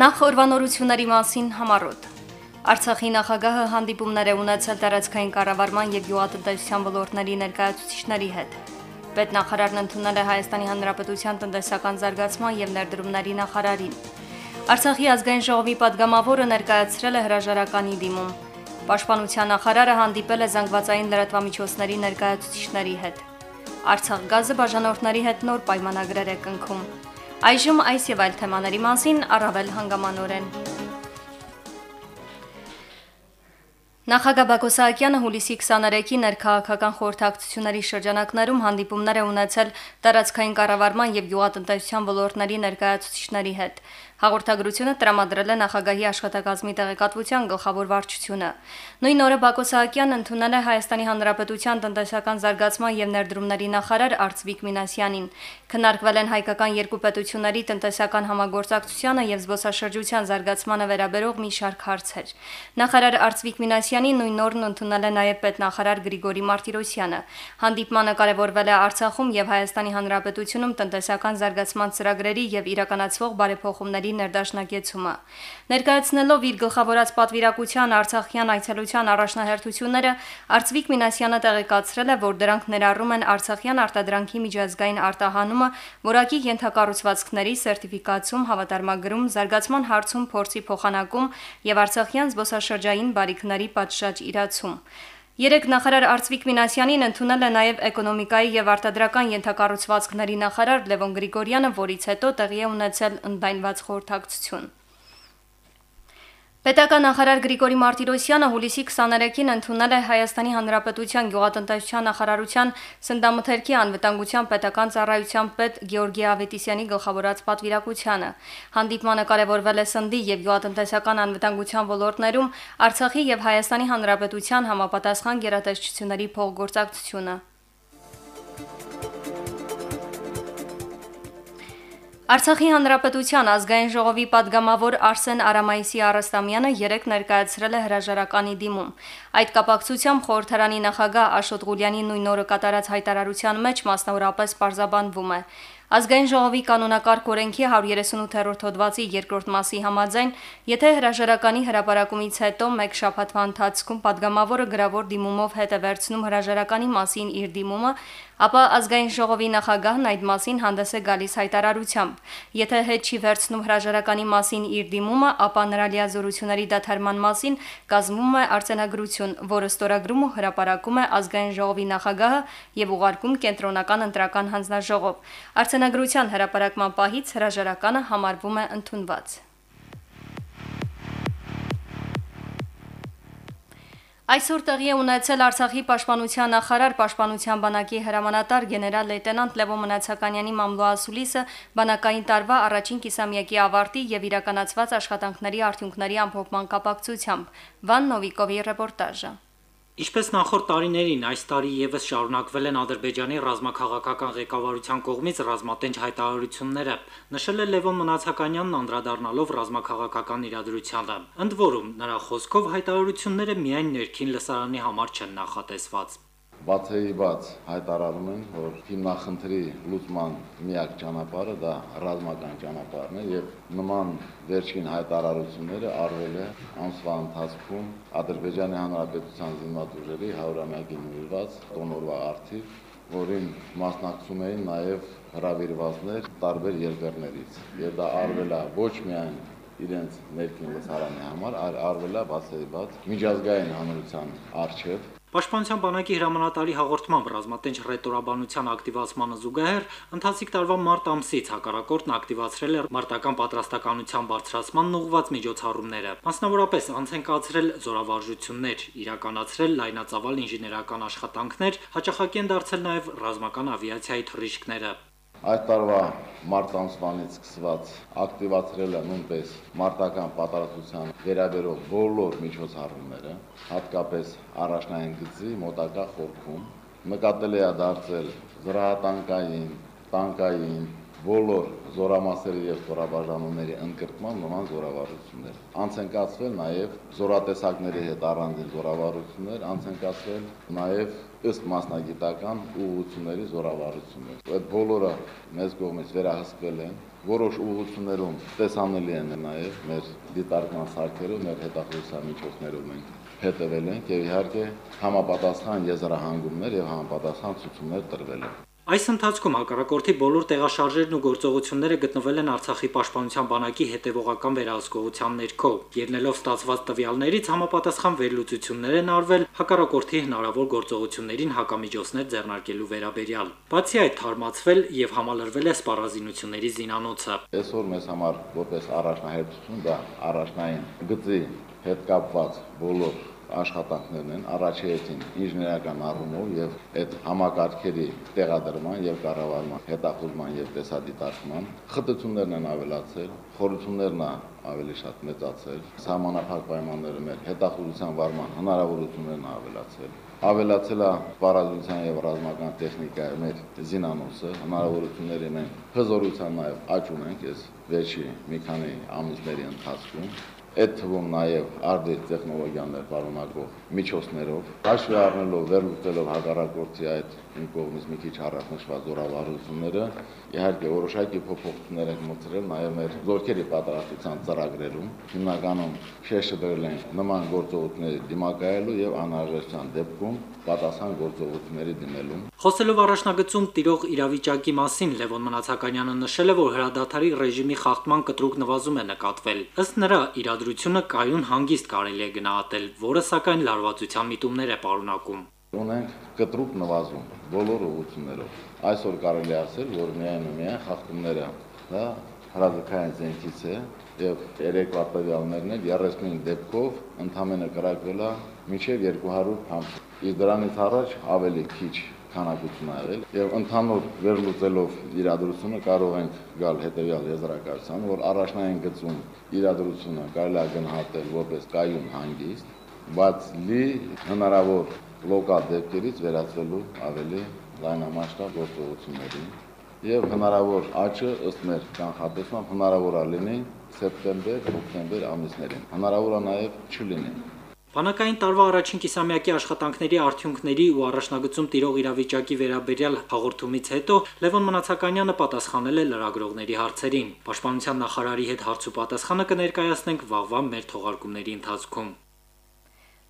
Նախ օրվանորությունների մասին համառոտ։ Արցախի նախագահը հանդիպումներ է ունեցել տարածքային կառավարման եւ գյուղատնտեսության ոլորտների ներկայացուցիչների հետ։ Պետնախարարն ընդունել է Հայաստանի Հանրապետության տնտեսական զարգացման եւ ներդրումների նախարարին։ Արցախի ազգային ժողովի падգամավորը ներկայացրել է հրաժարականի դիմում։ Պաշտպանության նախարարը հանդիպել է զանգվածային լրատվամիջոցների ներկայացուցիչների հետ։ Արցախ գազը բաժանորդների հետ նոր պայմանագրեր է կնքում։ Այժմ այս եւ այլ թեմաների մասին առավել հանգամանորեն։ Նախագահ Բակո Սահակյանը հուլիսի 23-ի ներքաղաքական խորհրդակցությունների շրջանակներում հանդիպումներ է ունեցել տարածքային կառավարման եւ յուղատնտեսության ոլորտների ներկայացուցիչների հետ։ Հաղորդագրությունը տրամադրել է նախագահի աշխատակազմի տեղեկատվության գլխավոր վարչությունը։ Նույն օրը Բակո Սահակյանն ընդունել է Հայաստանի Հանրապետության տնտեսական զարգացման եւ ներդրումների նախարար Արծվիկ Մինասյանին։ Քննարկվել են հայկական երկու պետությունների տնտեսական համագործակցությանը եւ զբոսաշրջության զարգացմանը վերաբերող մի շարք հարցեր։ Նախարար Արծվիկ Մինասյանին նույն օրն ընդունել է նաեւ պետնախարար Գրիգորի Մարտիրոսյանը։ Հանդիպմանը կարևորվել է Արցախում եւ Հայաստանի Հանրապետությունում տնտեսական զարգացման ծրագրերի եւ իրականացվող բարեփոխումների ծրագրերի ներդաշնակեցումը։ Ներկայացնելով իր գլխավորած պատվիրակության Արցախյան այցելության առաջնահերթությունները, Արծվիկ Մինասյանը տեղեկացրել է, որ դրանք ներառում են Արցախյան արտադրանքի միջազգային արտահանումը, որակի ենթակառուցվածքների սերտիֆիկացում, հավատարմագրում, զարգացման հարցում փորձի փոխանակում եւ Արցախյան զբոսաշրջային բարիքների պատշաճ իրացում։ Երեք նախարար Արծվիկ Մինասյանին ընդունել է նաև էկոնոմիկայի եւ արտադրական ենթակառուցվածքների նախարար Լևոն Գրիգորյանը, որից հետո տեղի է ունեցել ընդայնված խորհրդակցություն։ Պետական նախարար Գրիգորի Մարտիրոսյանը հուլիսի 23-ին ընդունել է Հայաստանի Հանրապետության գյուղատնտեսության նախարարության Սնդամթերքի անվտանգության պետական ծառայության պետ Գեորգի Ավետիսյանի գլխավորած պատվիրակությանը։ Հանդիպմանը կարևորվել է սնդի եւ գյուղատնտեսական անվտանգության ոլորտներում Արցախի եւ Հայաստանի Հանրապետության համապատասխան գերատեսչությունների փոխգործակցությունը։ Արցախի հանրապետության ազգային ժողովի падգամավոր Արսեն Արամայիսի Արստամյանը երեք ներկայացրել է հրաժարականի դիմում։ Այդ կապակցությամբ խորհրդարանի նախագահ Աշոտ Ղուլյանի նույն օրը կատարած հայտարարության մեջ մասնավորապես պարզաբանվում է. Ազգային ժողովի կանոնակարգ օրենքի 138-րդ հոդվածի երկրորդ մասի համաձայն, եթե հրաժարականի հրապարակումից հետո մեկ շաբաթվա ընթացքում падգամավորը գրավոր դիմումով հետ է վերցնում հրաժարականի մասին իր դիմումը, ապա ազգային ժողովի նախագահն այդ մասին հանդես է գալիս հայտարարությամբ։ Եթե հետ չի վերցնում հրաժարականի մասին իր դիմումը, ապա նրա լիազորությունների դադարման մասին կազմում է արձանագրություն, որը ստորագրում ու հրապարակում է ազգային ժողովի նախագահը եւ ուղարկում կենտրոնական ընտրական հանձնաժողով։ Արձանագրության հրապարակման պահից հրաժարականը համարվում է ընդունված։ Այսօր տեղի է ունեցել Արցախի պաշտպանության նախարար պաշտպանության բանակի հրամանատար գեներալ լեյտենանտ Լևո Մնացականյանի մամլոասուլիսը բանակային տարվա առաջին կիսամյակի ավարտի եւ իրականացված աշխատանքների արդյունքների ամփոփման կապակցությամբ Վան Նովիկովի ռեպորտաժը Ինչպես նախորդ տարիներին, այս տարի եւս շարունակվել են Ադրբեջանի ռազմաքաղաքական ղեկավարության կողմից ռազմատենչ հայտարարությունները, նշել է Լևոն Մնացականյանն անդրադառնալով ռազմաքաղաքական իրադրությանը։ Ընդ որում, նրա խոսքով հայտարարությունները միայն ներքին լսարանի համար չեն նախատեսված բացեի բաց հայտարարում են, որ հիմնախնդրի լուծման միակ ճանապարհը դա ռազմական ճանապարհն է եւ նման վերջին հայտարարությունները արվել է ամսվա ընթացքում Ադրբեջանի Հանրապետության զինված ուժերի 100-ամյակի նվիրված տոնորվա արդիվ, որին մասնակցում էին նաեւ հրավիրվածներ տարբեր երկրներից։ Եվ դա արվել է ոչ միայն իրենց ներքին լսարանի համար, այլ արվել է բացեի բաց միջազգային հանրության արչև Պաշտպանության բանակի հրամանատարի հաղորդմամբ ռազմատենչ ռետորաբանության ակտիվացմանը զուգահեռ ընթացիկ տարվա մարտ ամսից հակառակորդն ակտիվացրել է մարտական պատրաստականության բարձրացման ուղղված միջոցառումները։ Մասնավորապես անց են կացրել զորավարժություններ, իրականացրել լայնածավալ ինժեներական աշխատանքներ, հաճախակի են դարձել նաև ռազմական ավիացիայի թռիչքները։ Այդ տարվա մարտ ամսվանից սկսված ակտիվացրել է նույնպես մարտական պատրաստության վերաբերող բոլոր միջոցառումները, հատկապես առաջնային գծի մոտակա խորքում։ Նկատել է դարձել զրահատանկային, տանկային, բոլոր զորամասերի եւ զորաբաժանումների ընդգրկման նման զորավարություններ։ Անց են կացվել նաեւ զորատեսակների հետ առանձին զորավարություններ, անց են կացվել նաեւ ըստ մասնագիտական ուղղությունների զորավարություններ։ Այդ բոլորը մեծ կողմից վերահսկվել են որոշ ուղղություններում տեսանելի են նաև մեր դիտարկման սարքերով, մեր հետախուզության միջոցներով մենք հետևել ենք եւ իհարկե համապատասխան եզրահանգումներ եւ համապատասխան ցուցումներ տրվել են։ Այս ընթացքում հակառակորդի բոլոր տեղաշարժերն ու գործողությունները գտնվել են Արցախի պաշտպանության բանակի հետևողական վերահսկողության ներքո։ Ելնելով ստացված տվյալներից համապատասխան վերլուծություններ են արվել հակառակորդի հնարավոր գործողություններին հակամիջոցներ ձեռնարկելու վերաբերյալ։ Բացի այդ, թարմացվել եւ համալրվել է սպառազինությունների զինանոցը։ Այսօր մեզ համար որպես առաջնահերթություն դա առաջնային գծի հետ կապված բոլոր աշխատանքներն են առաջերտին ինժեներական առումով եւ այդ համակարգերի տեղադրման եւ կառավարման հետախուզման եւ տեսադիտարկման խտություններն են ավելացել, խորություններն ավելի շատ մեծացել, համանախագահ պայմանները մեր հետախուզության վարման հնարավորություններն ավելացել ավելացել է պարազության եւ ռազմական տեխնիկայի մեր զինանոցը, հնարավորությունների մենք հզորության նաեւ աճ ունենք այս վերջի մի քանի ամիսների ընթացքում այդ թվում նաև արդի տեխնոլոգիաներ պարունակող միջոցներով, հաշվի առնելով վերլուծելով հակառակորդի այդ իմ կողմից մի քիչ առաջ նշված զորավարությունները, իհարկե որոշակի փոփոխություններ են մտցրել նաև մեր զորքերի պատրաստության ծրագրերում։ Հիմնականում շեշտը դրել են նման գործողությունների դիմակայելու եւ անհրաժեշտության դեպքում պատասխան գործողությունների դիմելու։ Խոսելով առաջնագծում տիրող իրավիճակի մասին Լևոն Մնացականյանը նշել է, որ հրադադարի ռեժիմի խախտման կտրուկ նվազում է նկատվել։ Ըստ նրա, իրադրությունը կայուն հանգիստ կարելի է գնահատել, որը սակայն լարվածության միտումներ է պարունակում ունենք կտրուկ նվազում բոլոր ուղություններով։ Այսօր կարելի ասել, որ միայն ու միայն խախտումները դա հրաձգային զենքից է եւ երեկվա տվյալներն էլ 35 դեպքով ընդամենը կրակվել է մինչև 200 համ։ Իսկ դրանից առաջ ավելի քիչ քանակություն աղել եւ ընդհանուր վերլուծելով իրադրությունը կարող ենք գալ հետեւյալ եզրակացության, որ առաջնային գծում իրադրությունը կարելի է գնահատել որպես կայուն հանգիստ, բայց լի հնարավոր լոկալ դեպքերից վերածվելու ավելի լայնամասշտաբ գործողությունների եւ հնարավոր աճը ըստ մեր կանխատեսման հնարավոր է լինի սեպտեմբեր, օկտեմբեր ամիսներին։ Հնարավոր է նաեւ չլինի։ Բանակային տարվա առաջին կիսամյակի աշխատանքների արդյունքների ու առաջնագծում տիրող իրավիճակի վերաբերյալ հաղորդումից հետո Լևոն Մնացականյանը պատասխանել է լրագրողների հարցերին։ Պաշտպանության նախարարի հետ հարցու պատասխանը կներկայացնենք վաղվա մեր թողարկումների ընթացքում։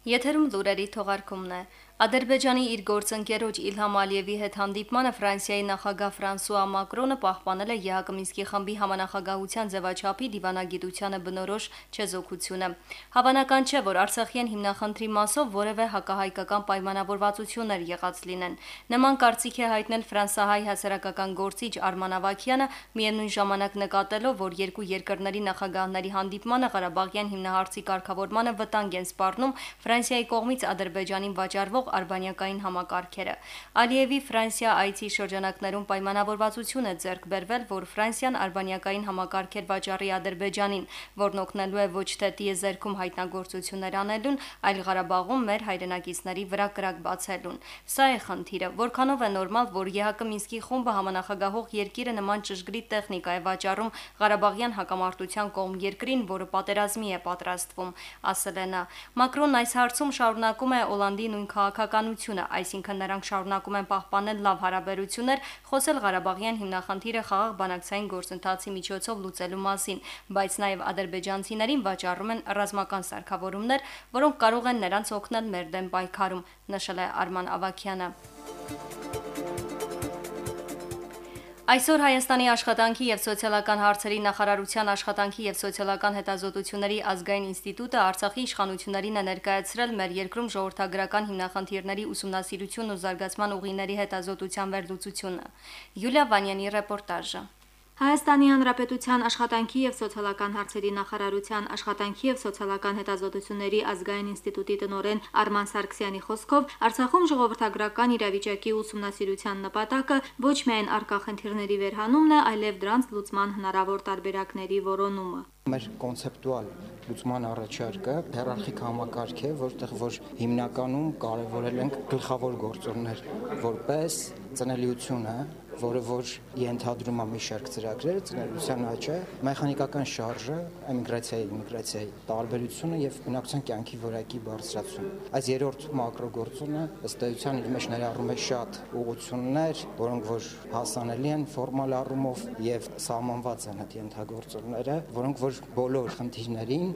Եթերում լուրերի թողարկումն է։ Ադրբեջանի իր գործընկերոջ Իլհամ Ալիևի հետ հանդիպմանը Ֆրանսիայի նախագահ Ֆրանսուଆ Մակրոնը պահպանել է ԵՀԿ Մինսկի խմբի համանախագահության ձևաչափի դիվանագիտությանը բնորոշ չեզոքությունը։ Հավանական չէ, որ Արցախյան հիմնախնդրի մասով որևէ հակահայկական պայմանավորվածություններ եղած լինեն։ Նման կարծիք է հայտնել ֆրանսահայ հասարակական գործիչ Արման Ավակյանը, միևնույն ժամանակ նկատելով, որ երկու երկրների նախագահների հանդիպմանը Ղարաբաղյան հիմնահարցի կարգավորմանը վտանգ են սպառնում Ֆրանսիայի կողմից Ադրբեջանին վաճառվող արբանյակային համակարգերը։ Ալիևի Ֆրանսիա այցի շրջանակներում պայմանավորվածություն է ձեռք բերվել, որ Ֆրանսիան արբանյակային համակարգեր վաճառի Ադրբեջանին, որն օգնելու է ոչ թե տիեզերքում հայտնագործություններ անելուն, այլ Ղարաբաղում մեր հայրենակիցների վրա կրակ բացելուն։ Սա է խնդիրը, որքանով է նորմալ, որ ԵՀԿ Մինսկի խումբը համանախագահող երկիրը նման ճշգրիտ տեխնիկա է վաճառում Ղարաբաղյան հակամարտության կողմ երկրին, որը պատերազմի է պատրաստվում, ասել է նա։ Մակրոնն այս հարցում շարունակում է Օլանդի նույն քաղաքականությունը, այսինքն նրանք շարունակում են պահպանել լավ հարաբերություններ, խոսել Ղարաբաղյան հիմնախնդիրը խաղաղ բանակցային գործընթացի միջոցով լուծելու մասին, բայց նաև ադրբեջանցիներին վաճառում են ռազմական սարքավորումներ, որոնք կարող են նրանց օգնել մեր դեմ պայքարում, նշել է Արման Ավակյանը։ Այսօր Հայաստանի աշխատանքի եւ սոցիալական հարցերի նախարարության աշխատանքի եւ սոցիալական հետազոտությունների ազգային ինստիտուտը Արցախի իշխանություններին է ներկայացրել մեր երկրում ժողովրդագրական հիմնախնդիրների ուսումնասիրություն ու զարգացման ուղիների հետազոտության վերլուծությունը։ Յուլիա Վանյանի ռեպորտաժը։ Հայաստանի Հանրապետության աշխատանքի եւ սոցիալական հարցերի նախարարության աշխատանքի եւ սոցիալական հետազոտությունների ազգային ինստիտուտի տնօրեն Արման Սարգսյանի խոսքով Արցախում ժողովրդագրական իրավիճակի ուսումնասիրության նպատակը ոչ միայն արկա խնդիրների վերհանումն է, այլև դրանց լուծման հնարավոր տարբերակների որոնումը։ Մեր կոնցեպտուալ լուծման առաջարկը հերարխիկ համակարգ է, որտեղ որ հիմնականում կարևորել ենք գլխավոր գործոններ, որպես ծնելիությունը, որը որ ենթադրում է մի շարք ծրագրեր, ծնելիության աճը, մեխանիկական շարժը, էմիգրացիայի, իմիգրացիայի տարբերությունը եւ բնակչության կյանքի որակի բարձրացումը։ Այս երրորդ մակրոգործոնը ըստ էության իր մեջ ներառում է շատ ուղղություններ, որոնք որ հասանելի են ֆորմալ առումով եւ սահմանված են այդ ենթագործոնները, որոնք որ բոլոր խնդիրներին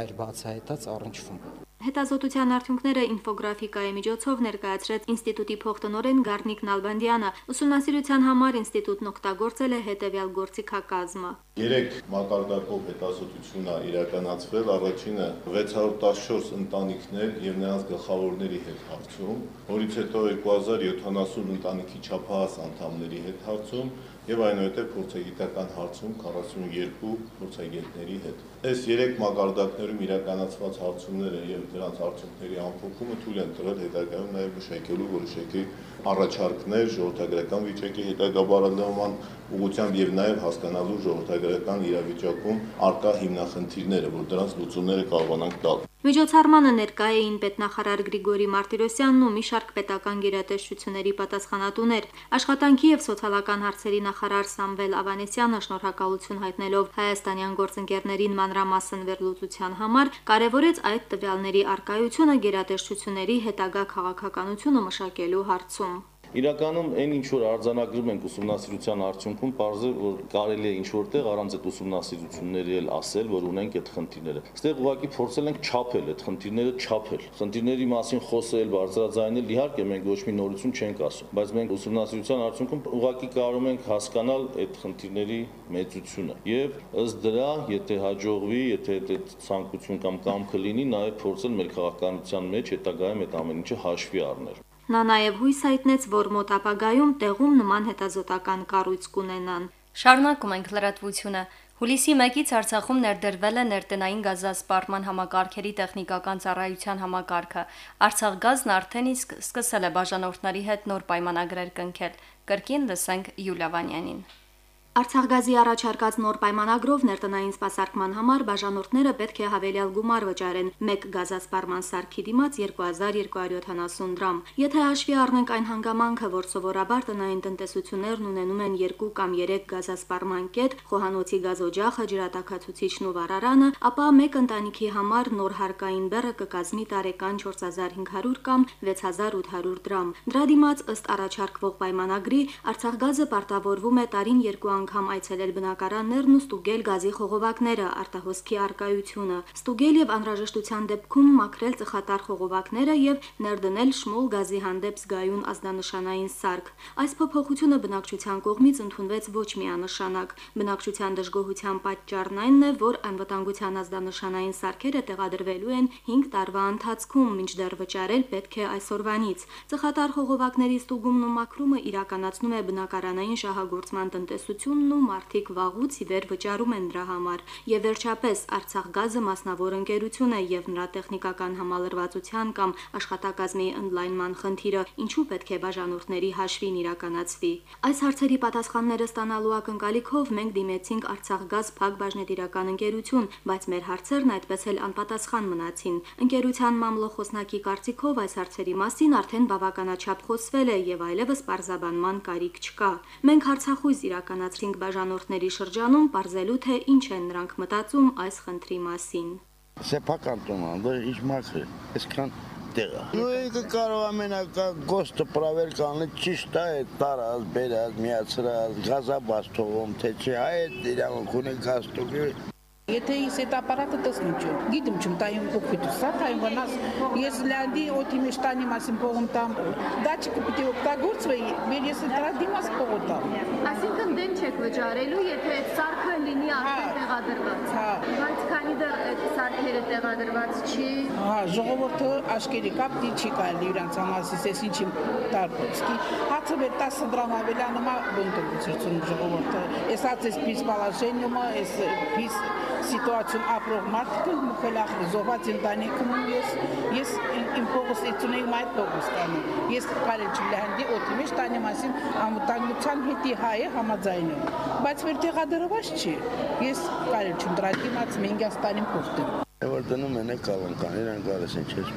մեր բացահայտած առնչվում։ Հետազոտության արդյունքները ինֆոգրաֆիկայի միջոցով ներկայացրեց ինստիտուտի փոխտնօրեն Գառնիկ Նալբանդյանը։ Ուսումնասիրության համար ինստիտուտն օգտագործել է հետևյալ գործիքակազմը։ Երեք մակարդակով հետազոտություն է իրականացվել։ Առաջինը 614 ընտանիքներ եւ նրանց գլխավորների հետ հարցում, որից հետո 2070 ընտանիքի չափահաս անդամների հետ հարցում եւ այնուհետեւ փորձագիտական հարցում 42 փորձագետների հետ։ Այս երեք մակարդակներում իրականացված հարցումները եւ դրանց արդյունքների ամփոփումը թույլ են տվել հետագայում նաեւ մշակելու որոշակի առաջարկներ ժողովրդագրական վիճակի հետագա բարելավման ուղղությամբ եւ նաեւ հասկանալու ժողովրդագրական իրավիճակում արկա հիմնախնդիրները, որ դրանց լուծումները կարողանանք տալ։ Միջոցառմանը ներկա էին պետնախարար Գրիգորի Մարտիրոսյանն ու մի շարք պետական գերատեսչությունների պատասխանատուներ։ Աշխատանքի եւ սոցիալական հարցերի նախարար Սամվել Ավանեսյանը շնորհակալություն հայտնելով հայաստանյան գործընկերներին մանրամասն վերլուծության համար կարևորեց այդ տվյալների արկայությունը գերատեսչությունների հետագա քաղաքականությունը մշակելու հարցում։ Իրականում այն ինչ որ արձանագրում ենք ուսումնասիրության արդյունքում, է որ կարելի է ինչ որտեղ առանց այդ ուսումնասիրությունների էլ ասել, որ ունենք այդ խնդիրները։ Այստեղ ուղղակի փորձել ենք չափել այդ խնդիրները, չափել։ Խնդիրների մասին խոսել, բարձրաձայնել, իհարկե մենք ոչ մի նորություն չենք ասում, բայց մենք ուսումնասիրության արդյունքում ուղղակի կարում ենք հասկանալ այդ խնդիրների մեծությունը։ Եվ ըստ դրա, եթե հաջողվի, եթե այդ ցանկություն կամ կամքը լինի, նաև փորձել մեր քաղաքականության մեջ հետագայում այդ ամեն ինչը հաշվի առնել։ Նա նաև հույս հայտնեց, որ մոտ ապագայում տեղում նման հետազոտական կառույց կունենան։ Շարունակում ենք լրատվությունը։ Հուլիսի 1-ից Արցախում ներդրվել է ներտնային գազասպառման համակարգերի տեխնիկական ծառայության համակարգը։ Արցախ գազն արդեն իսկ սկսել է բաժանորդների հետ նոր պայմանագրեր կնքել։ Կրկին լսենք Յուլիա Վանյանին։ Արցախգազի առաջարկած նոր պայմանագրով ներտնային սպասարկման համար բաժանորդները պետք է հավելյալ գումար վճարեն. 1 գազասպառման սարքի դիմաց 2270 դրամ։ Եթե հաշվի առնենք այն հանգամանքը, որ սովորաբար տնային տնտեսություններն ունենում են 2 կամ 3 գազասպառման կետ, խոհանոցի գազօջախը, ջրատաքացուցիչն ու վառարանը, ապա մեկ ընտանիքի համար նոր հարկային բեռը կկազմի տարեկան 4500 կամ 6800 դրամ։ Դրա դիմաց ըստ առաջարկվող պայմանագրի Արցախգազը պարտավորվում է տարին 2 անգամ այցելել բնակարաններն ու ստուգել գազի խողովակները, արտահոսքի արկայությունը, ստուգել եւ անհրաժեշտության դեպքում մաքրել ծխատար խողովակները եւ ներդնել շմուլ գազի հանդեպ զգայուն ազդանշանային սարք։ Այս փոփոխությունը բնակչության կողմից ընդունվեց ոչ միանշանակ։ Բնակչության դժգոհության պատճառն այն է, որ անվտանգության ազդանշանային սարքերը տեղադրվելու են 5 տարվա ընթացքում, մինչդեռ վճարել պետք է այսօրվանից։ Ծխատար խողովակների ստուգումն ու մաքրումը իրականացնում է բնակարանային շահագործման տնտեսություն տնտեսությունն ու մարդիկ վաղուց ի վեր վճարում են դրա համար։ Եվ վերջապես Արցախ գազը մասնավոր ընկերություն է եւ նրա տեխնիկական համալրվածության կամ աշխատակազմի ընդլայնման խնդիրը ինչու պետք է բաժանորդների հաշվին իրականացվի։ Այս հարցերի պատասխանները ստանալու ակնկալիքով մենք դիմեցինք Արցախ գազ փակ բաժնետիրական ընկերություն, բայց մեր հարցերն այդպես էլ անպատասխան մնացին։ Ընկերության մամլոխոսնակի կարծիքով այս հարցերի մասին արդեն բավականաչափ խոսվել է եւ այլևս պարզաբանման կարիք չկա։ Մենք հարցախույզ իրականացրինք մարտինգ բաժանորդների շրջանում ողրզելու թե ինչ են նրանք մտածում այս խնդրի մասին։ Սեփական տոնան, որ ինչ մաքր է, այսքան տեղը։ Ու եկը կարող ամենակա գոստը պրավեր կանը ճիշտ է տարած, բերած, միացրած, գազաբաց թողում, թե չէ, այդ իրավունք ունեն գաստուկի Եթե ես այդ ապարատը տեսնում չեմ, գիտեմ չեմ տայում օգուտը, սա տայում վնաս, ես լանդի օդի մեջ տանի մասին փողում տամ, դաչիկը պիտի օգտագործվեի, մեր ես դրա դիմաց փողոտամ։ Այսինքն դեմ չեք վճարելու, եթե այդ սարքը լինի արդեն տեղադրված։ Հա։ Բայց քանի դեռ այդ սարքերը տեղադրված չի։ Հա, ժողովուրդը աշկերի կապտի չի կարելի իրանց համասից, ես ինչի տարբերսկի։ Հացը մեր 10 դրամ ավելանում է բունտը ծրծուն ժողովուրդը։ Ես հաց ես պիս պալաշենյումը, ես պիս սիտուացիոն ապրող մարդիկ մուքել ախր զոհված ընտանիքում ես ես իմ փողոց իցունեի մայր փողոստանը ես կարել չլանդի օդի մեջ տանի մասին ամտանգության հետի հայ է համաձայնում բայց վեր տեղադրված չի ես կարել չեմ դրա դիմաց մենգաստանին փոխտեմ որ դնում են կալանքան իրեն գալիս են չես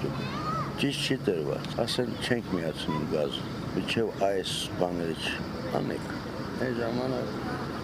ճիշտ չի դրված ասեն չենք միացնում գազ միջև այս բաները անեք այդ ժամանակ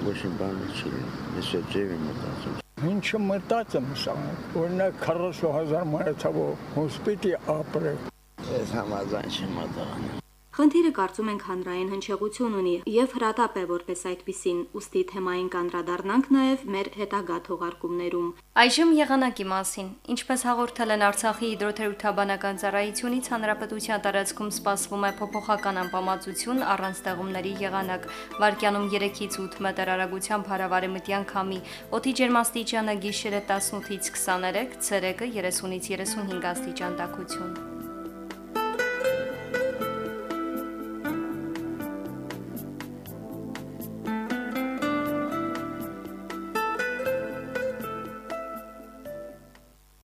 ոչինչ բան չի ես ձևի մտածում Ինչը մտածեմ սանք, օրինակ 40000 մանրացավով հոսպիտի ապրեք։ Ես համաձայն չեմ մտածում։ Խնդիրը կարծում ենք հանրային հնչեղություն ունի եւ հրատապ է որպես այդպիսին, ուստի թեմային կանդրադառնանք նաեւ մեր հետագա թողարկումներում։ Այժմ եղանակի մասին։ Ինչպես հաղորդել են Արցախի հիդրոթերապևտաբանական ծառայությունից, հանրապետության տարածքում սպասվում է փոփոխական անբավարարություն առանց ձեղումների եղանակ։ Վարկյանում 3-ից 8 մետր արագությամբ հարավարեմտյան քամի։ Օդի ջերմաստիճանը գիշերը 18-ից 23, ցերեկը 30-ից 35 աստիճան տաքություն։